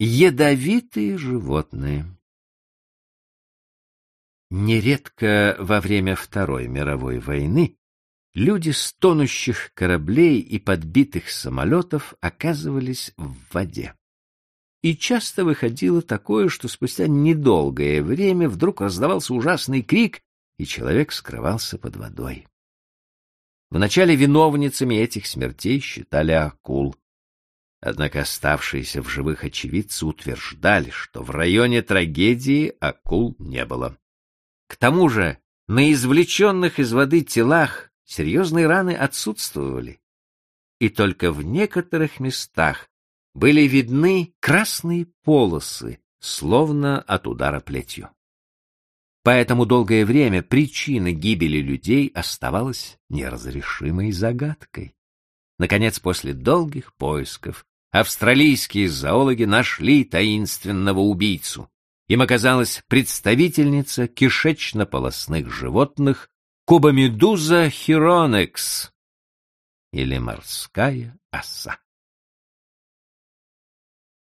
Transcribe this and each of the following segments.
Ядовитые животные Нередко во время Второй мировой войны люди с тонущих кораблей и подбитых самолетов оказывались в воде. И часто выходило такое, что спустя недолгое время вдруг раздавался ужасный крик, и человек скрывался под водой. Вначале виновницами этих смертей считали акул, Однако оставшиеся в живых очевидцы утверждали, что в районе трагедии акул не было. К тому же на извлеченных из воды телах серьезные раны отсутствовали, и только в некоторых местах были видны красные полосы, словно от удара плетью. Поэтому долгое время причина гибели людей оставалась неразрешимой загадкой. Наконец, после долгих поисков, австралийские зоологи нашли таинственного убийцу. Им оказалась представительница кишечно-полосных животных Кубомедуза хиронекс или морская оса.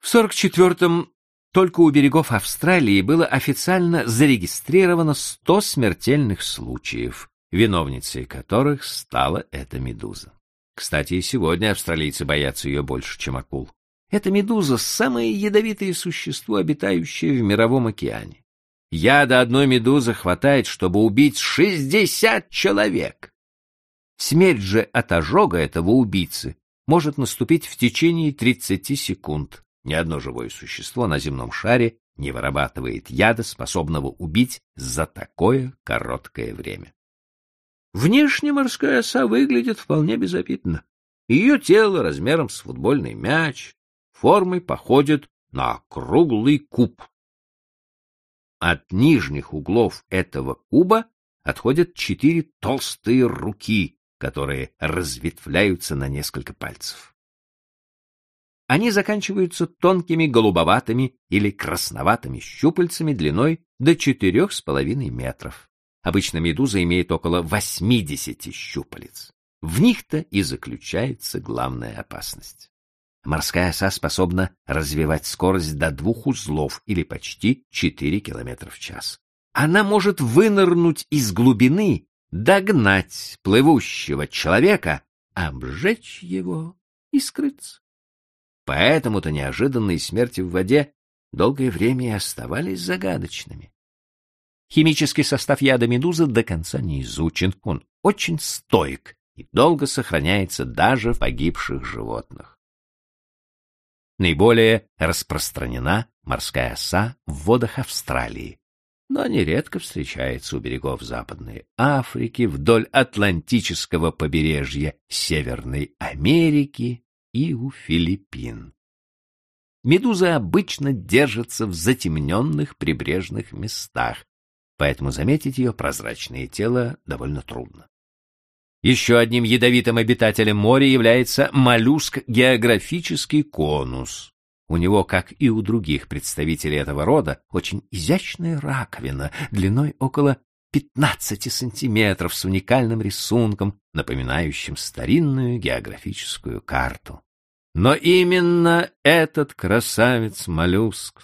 В 44-м только у берегов Австралии было официально зарегистрировано 100 смертельных случаев, виновницей которых стала эта медуза. Кстати, и сегодня австралийцы боятся ее больше, чем акул. Эта медуза — самое ядовитое существо, обитающее в мировом океане. Яда одной медузы хватает, чтобы убить 60 человек. Смерть же от ожога этого убийцы может наступить в течение 30 секунд. Ни одно живое существо на земном шаре не вырабатывает яда, способного убить за такое короткое время. Внешне морская оса выглядит вполне безобидно. Ее тело размером с футбольный мяч, формой походит на круглый куб. От нижних углов этого куба отходят четыре толстые руки, которые разветвляются на несколько пальцев. Они заканчиваются тонкими голубоватыми или красноватыми щупальцами длиной до четырех с половиной метров. Обычно медуза имеет около 80 щупалец. В них-то и заключается главная опасность. Морская оса способна развивать скорость до двух узлов или почти 4 км в час. Она может вынырнуть из глубины, догнать плывущего человека, обжечь его и скрыться. Поэтому-то неожиданные смерти в воде долгое время и оставались загадочными. Химический состав яда медузы до конца не изучен. Он очень стойк и долго сохраняется даже в погибших животных. Наиболее распространена морская оса в водах Австралии, но нередко встречается у берегов Западной Африки, вдоль Атлантического побережья Северной Америки и у Филиппин. Медузы обычно держатся в затемненных прибрежных местах, поэтому заметить ее прозрачное тело довольно трудно. Еще одним ядовитым обитателем моря является моллюск-географический конус. У него, как и у других представителей этого рода, очень изящная раковина длиной около 15 сантиметров с уникальным рисунком, напоминающим старинную географическую карту. Но именно этот красавец-моллюск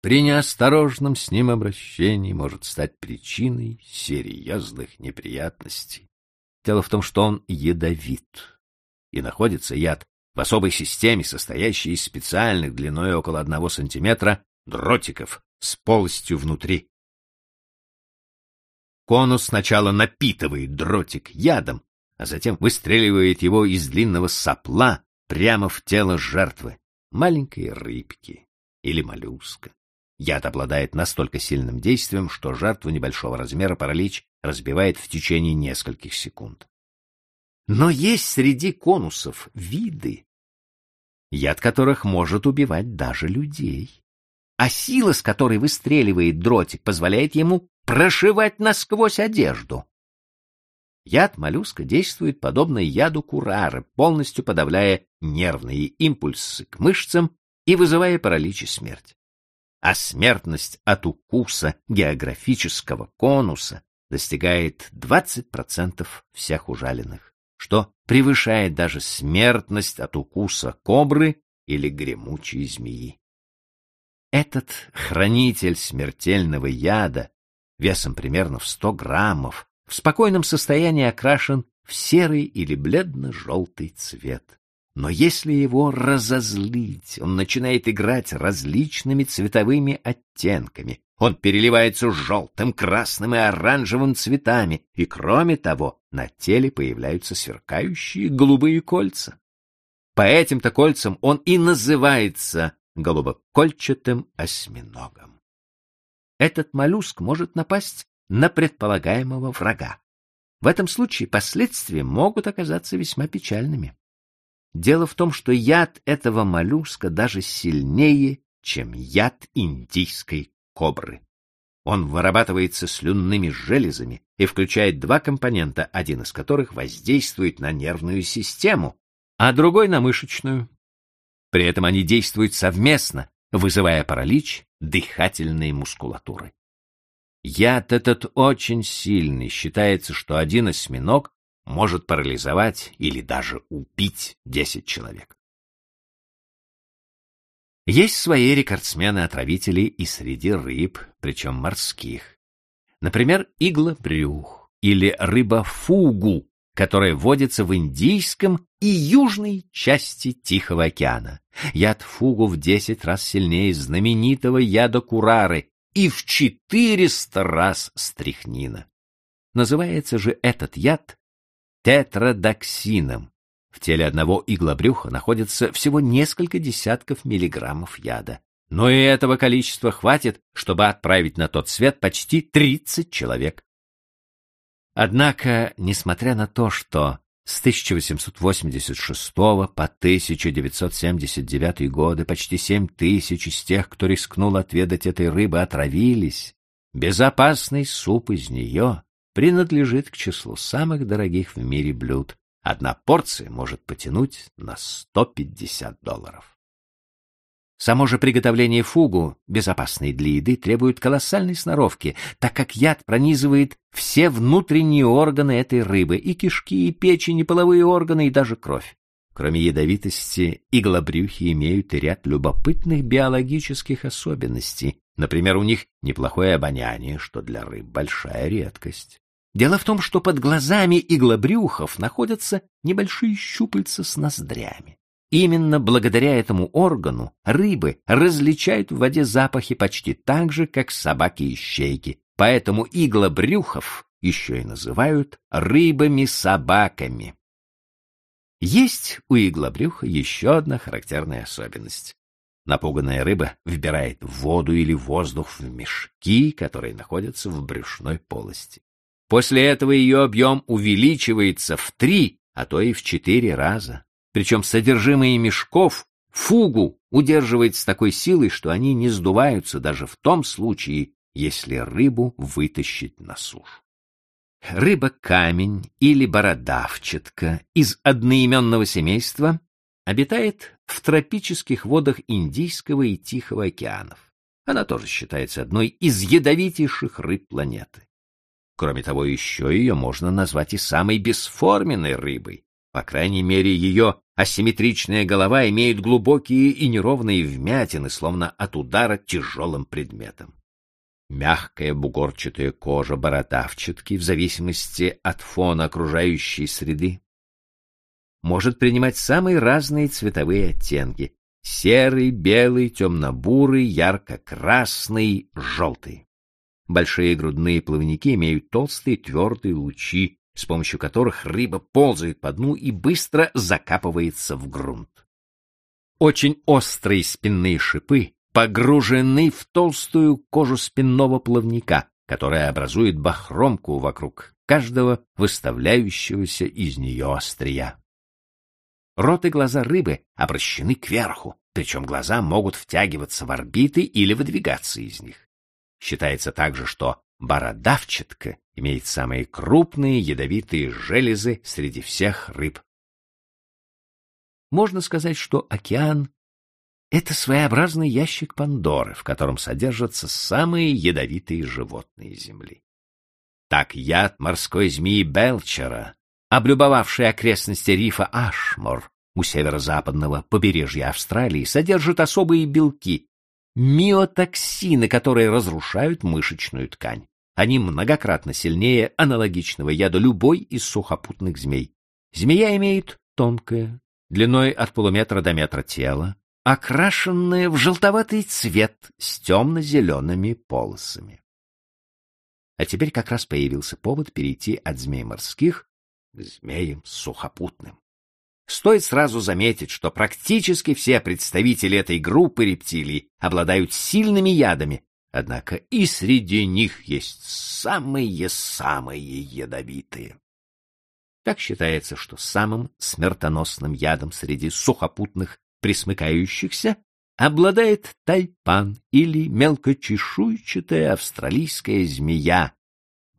при неосторожном с ним обращении может стать причиной серьезных неприятностей. Дело в том, что он ядовит, и находится яд в особой системе, состоящей из специальных длиной около одного сантиметра дротиков с полостью внутри. Конус сначала напитывает дротик ядом, а затем выстреливает его из длинного сопла прямо в тело жертвы, маленькой рыбки или моллюска. Яд обладает настолько сильным действием, что жертву небольшого размера паралич разбивает в течение нескольких секунд. Но есть среди конусов виды, яд которых может убивать даже людей. А сила, с которой выстреливает дротик, позволяет ему прошивать насквозь одежду. Яд моллюска действует подобно яду курары, полностью подавляя нервные импульсы к мышцам и вызывая паралич и смерть а смертность от укуса географического конуса достигает 20% всех ужаленных, что превышает даже смертность от укуса кобры или гремучей змеи. Этот хранитель смертельного яда, весом примерно в 100 граммов, в спокойном состоянии окрашен в серый или бледно-желтый цвет. Но если его разозлить, он начинает играть различными цветовыми оттенками. Он переливается желтым, красным и оранжевым цветами, и, кроме того, на теле появляются сверкающие голубые кольца. По этим-то кольцам он и называется голубокольчатым осьминогом. Этот моллюск может напасть на предполагаемого врага. В этом случае последствия могут оказаться весьма печальными. Дело в том, что яд этого моллюска даже сильнее, чем яд индийской кобры. Он вырабатывается слюнными железами и включает два компонента, один из которых воздействует на нервную систему, а другой на мышечную. При этом они действуют совместно, вызывая паралич дыхательной мускулатуры. Яд этот очень сильный, считается, что один осьминог может парализовать или даже убить 10 человек. Есть свои рекордсмены-отравители и среди рыб, причем морских. Например, иглобрюх или рыба-фугу, которая водится в Индийском и южной части Тихого океана. Яд фугу в 10 раз сильнее знаменитого яда курары и в 400 раз стрихнина. Называется же этот яд тетрадоксином. В теле одного иглобрюха находится всего несколько десятков миллиграммов яда. Но и этого количества хватит, чтобы отправить на тот свет почти 30 человек. Однако, несмотря на то, что с 1886 по 1979 годы почти 7 тысяч из тех, кто рискнул отведать этой рыбы, отравились, безопасный суп из нее принадлежит к числу самых дорогих в мире блюд. Одна порция может потянуть на 150 долларов. Само же приготовление фугу, безопасной для еды, требует колоссальной сноровки, так как яд пронизывает все внутренние органы этой рыбы, и кишки, и печень, и половые органы, и даже кровь. Кроме ядовитости, иглобрюхи имеют и ряд любопытных биологических особенностей. Например, у них неплохое обоняние, что для рыб большая редкость. Дело в том, что под глазами иглобрюхов находятся небольшие щупальца с ноздрями. Именно благодаря этому органу рыбы различают в воде запахи почти так же, как собаки и щейки, поэтому иглобрюхов еще и называют рыбами-собаками. Есть у иглобрюха еще одна характерная особенность. Напуганная рыба вбирает воду или воздух в мешки, которые находятся в брюшной полости. После этого ее объем увеличивается в три, а то и в четыре раза. Причем содержимое мешков фугу удерживает с такой силой, что они не сдуваются даже в том случае, если рыбу вытащить на сушу. Рыба-камень или бородавчатка из одноименного семейства обитает в тропических водах Индийского и Тихого океанов. Она тоже считается одной из ядовитейших рыб планеты. Кроме того, еще ее можно назвать и самой бесформенной рыбой. По крайней мере, ее асимметричная голова имеет глубокие и неровные вмятины, словно от удара тяжелым предметом. Мягкая бугорчатая кожа бородавчатки, в зависимости от фона окружающей среды, может принимать самые разные цветовые оттенки — серый, белый, темно-бурый, ярко-красный, желтый. Большие грудные плавники имеют толстые твердые лучи, с помощью которых рыба ползает по дну и быстро закапывается в грунт. Очень острые спинные шипы погружены в толстую кожу спинного плавника, которая образует бахромку вокруг каждого выставляющегося из нее острия. Рот и глаза рыбы обращены кверху, причем глаза могут втягиваться в орбиты или выдвигаться из них. Считается также, что бородавчатка имеет самые крупные ядовитые железы среди всех рыб. Можно сказать, что океан — это своеобразный ящик Пандоры, в котором содержатся самые ядовитые животные Земли. Так яд морской змеи Белчера, облюбовавший окрестности рифа Ашмор у северо-западного побережья Австралии, содержит особые белки, миотоксины, которые разрушают мышечную ткань. Они многократно сильнее аналогичного яда любой из сухопутных змей. Змея имеет тонкое, длиной от полуметра до метра тело, окрашенное в желтоватый цвет с темно-зелеными полосами. А теперь как раз появился повод перейти от змей морских к змеям сухопутным. Стоит сразу заметить, что практически все представители этой группы рептилий обладают сильными ядами, однако и среди них есть самые-самые ядовитые. Так считается, что самым смертоносным ядом среди сухопутных присмыкающихся обладает тайпан или мелкочешуйчатая австралийская змея.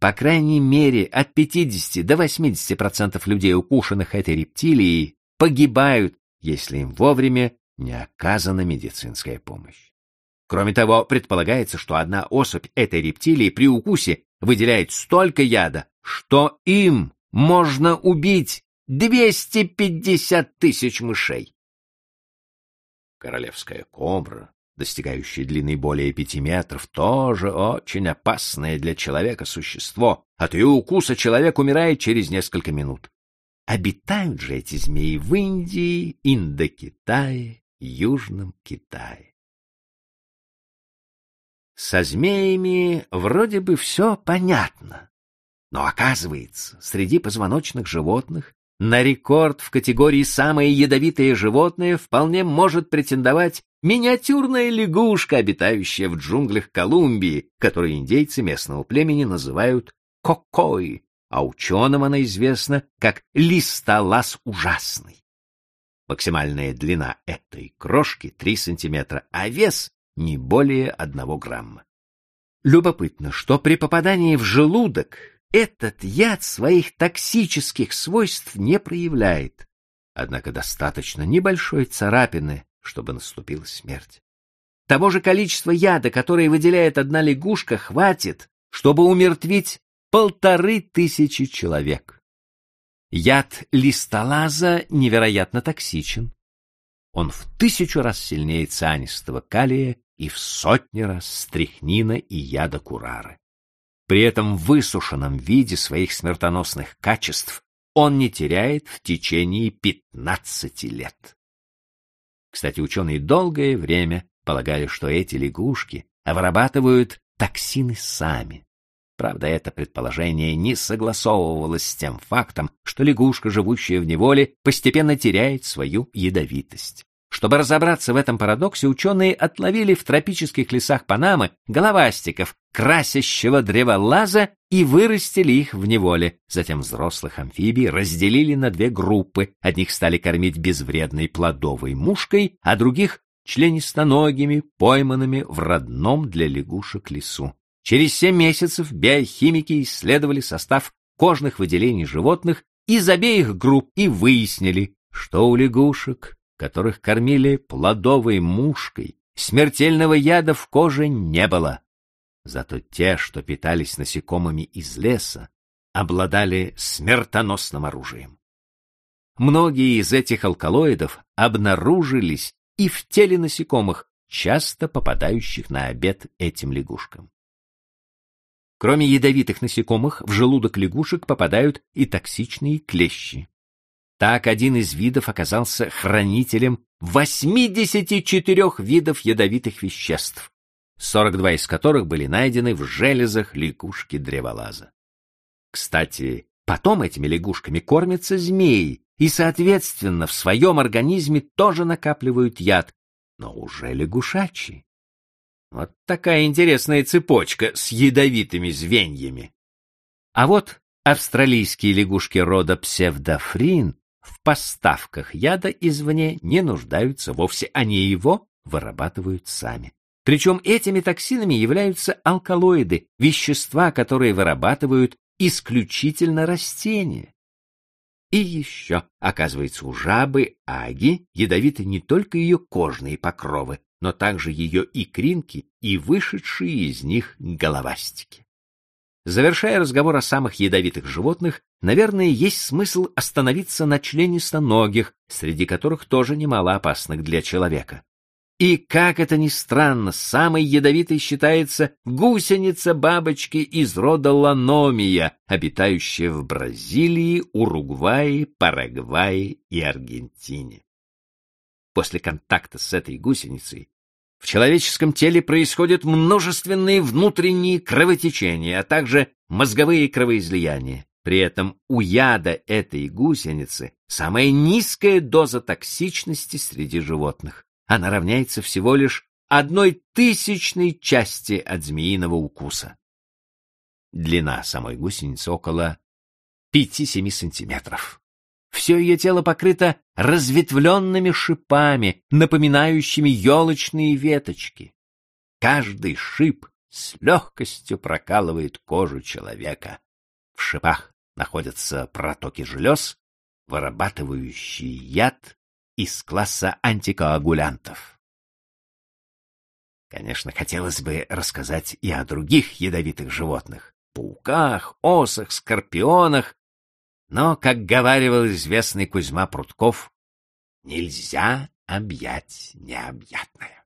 По крайней мере, от 50 до 80% людей, укушенных этой рептилией, погибают, если им вовремя не оказана медицинская помощь. Кроме того, предполагается, что одна особь этой рептилии при укусе выделяет столько яда, что им можно убить 250 тысяч мышей. Королевская кобра, достигающая длины более пяти метров, тоже очень опасное для человека существо. От ее укуса человек умирает через несколько минут. Обитают же эти змеи в Индии, Индокитае, Южном Китае. Со змеями вроде бы все понятно. Но оказывается, среди позвоночных животных на рекорд в категории «самое ядовитое животное» вполне может претендовать миниатюрная лягушка, обитающая в джунглях Колумбии, которую индейцы местного племени называют кокой, а ученым она известна как листолаз ужасный. Максимальная длина этой крошки 3 сантиметра, а вес не более 1 грамма. Любопытно, что при попадании в желудок этот яд своих токсических свойств не проявляет, однако достаточно небольшой царапины, чтобы наступила смерть. Того же количества яда, которое выделяет одна лягушка, хватит, чтобы умертвить полторы тысячи человек. Яд листолаза невероятно токсичен. Он в тысячу раз сильнее цианистого калия и в сотни раз стрихнина и яда курары. При этом в высушенном виде своих смертоносных качеств он не теряет в течение 15 лет. Кстати, ученые долгое время полагали, что эти лягушки вырабатывают токсины сами. Правда, это предположение не согласовывалось с тем фактом, что лягушка, живущая в неволе, постепенно теряет свою ядовитость. Чтобы разобраться в этом парадоксе, ученые отловили в тропических лесах Панамы головастиков, красящего древолаза, и вырастили их в неволе. Затем взрослых амфибий разделили на две группы. Одних стали кормить безвредной плодовой мушкой, а других — членистоногими, пойманными в родном для лягушек лесу. Через семь месяцев биохимики исследовали состав кожных выделений животных из обеих групп и выяснили, что у лягушек, которых кормили плодовой мушкой, смертельного яда в коже не было. Зато те, что питались насекомыми из леса, обладали смертоносным оружием. Многие из этих алкалоидов обнаружились и в теле насекомых, часто попадающих на обед этим лягушкам. Кроме ядовитых насекомых, в желудок лягушек попадают и токсичные клещи. Так один из видов оказался хранителем 84 видов ядовитых веществ, 42 из которых были найдены в железах лягушки-древолаза. Кстати, потом этими лягушками кормятся змеи и, соответственно, в своем организме тоже накапливают яд, но уже лягушачий. Вот такая интересная цепочка с ядовитыми звеньями. А вот австралийские лягушки рода псевдофрин в поставках яда извне не нуждаются вовсе, они его вырабатывают сами. Причем этими токсинами являются алкалоиды, вещества, которые вырабатывают исключительно растения. И еще, оказывается, у жабы аги ядовиты не только ее кожные покровы, но также ее икринки и вышедшие из них головастики. Завершая разговор о самых ядовитых животных, наверное, есть смысл остановиться на членистоногих, среди которых тоже немало опасных для человека. И, как это ни странно, самой ядовитой считается гусеница бабочки из рода ланомия, обитающая в Бразилии, Уругвае, Парагвае и Аргентине. После контакта с этой гусеницей в человеческом теле происходят множественные внутренние кровотечения, а также мозговые кровоизлияния. При этом у яда этой гусеницы самая низкая доза токсичности среди животных. Она равняется всего лишь одной тысячной части от змеиного укуса. Длина самой гусеницы около 5-7 сантиметров. Все ее тело покрыто разветвленными шипами, напоминающими елочные веточки. Каждый шип с легкостью прокалывает кожу человека. В шипах находятся протоки желез, вырабатывающие яд из класса антикоагулянтов. Конечно, хотелось бы рассказать и о других ядовитых животных — пауках, осах, скорпионах, но, как говаривал известный Кузьма Прутков, нельзя объять необъятное.